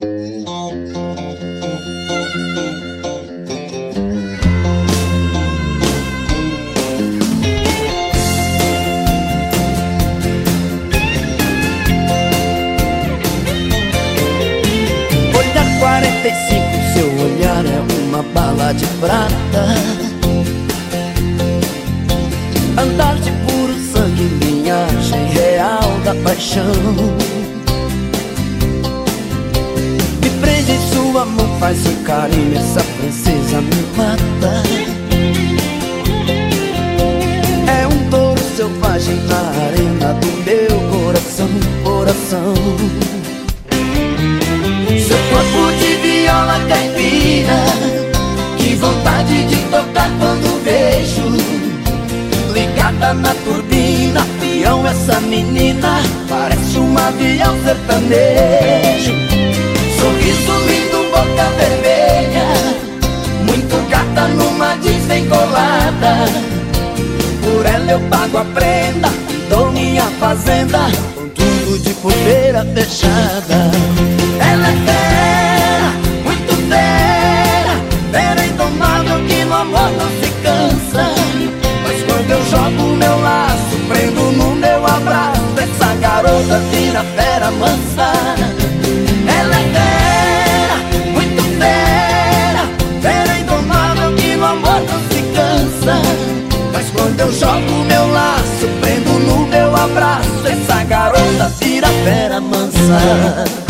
Olhar 45, seu olhar é uma bala de prata. Andar de puro sangue, linhagem real da paixão carinho, essa princesa me mata É um touro selvagem na arena do meu coração, coração. Seu corpo de viola caipira Que vontade de tocar quando vejo. Ligada na turbina, peão essa menina Parece um avião sertanejo. Sorriso lindo, boca vermelha ela eu pago a prenda Dou minha fazenda Com tudo de porteira fechada. Ela é fera, muito fera Fera indomável que no amor não se cansa. Mas quando eu jogo meu laço Prendo no meu abraço Essa garota vira fera mansa vira fera mansa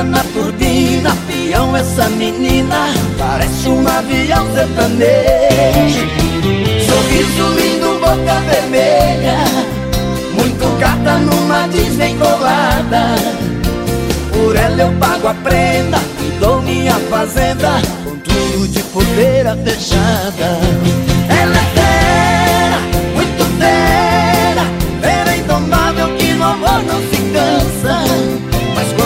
na turbina Peão essa menina Parece um avião sertanejo. Sorriso lindo, boca vermelha Muito gata numa desvencolada Por ela eu pago a prenda E dou minha fazenda Com tudo de porteira fechada Ela é fera, muito fera Fera indomável que no amor não se cansa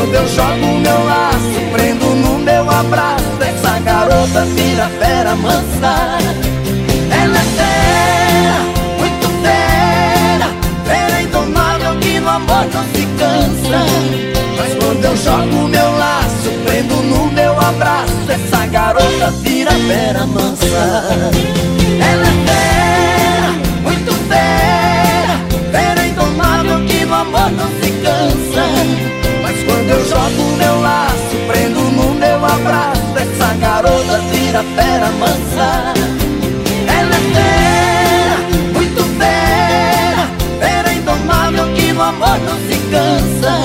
quando eu jogo meu laço Prendo no meu abraço Essa garota vira fera mansa. Ela é fera, muito fera Fera indomável que no amor não se cansa. Mas quando eu jogo meu laço Prendo no meu abraço Essa garota vira fera mansa. Ela é vira fera mansa. Ela é fera, muito fera Fera indomável que no amor não se cansa.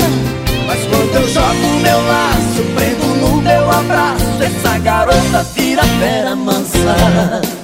Mas quando eu jogo meu laço Prendo no meu abraço Essa garota vira fera mansa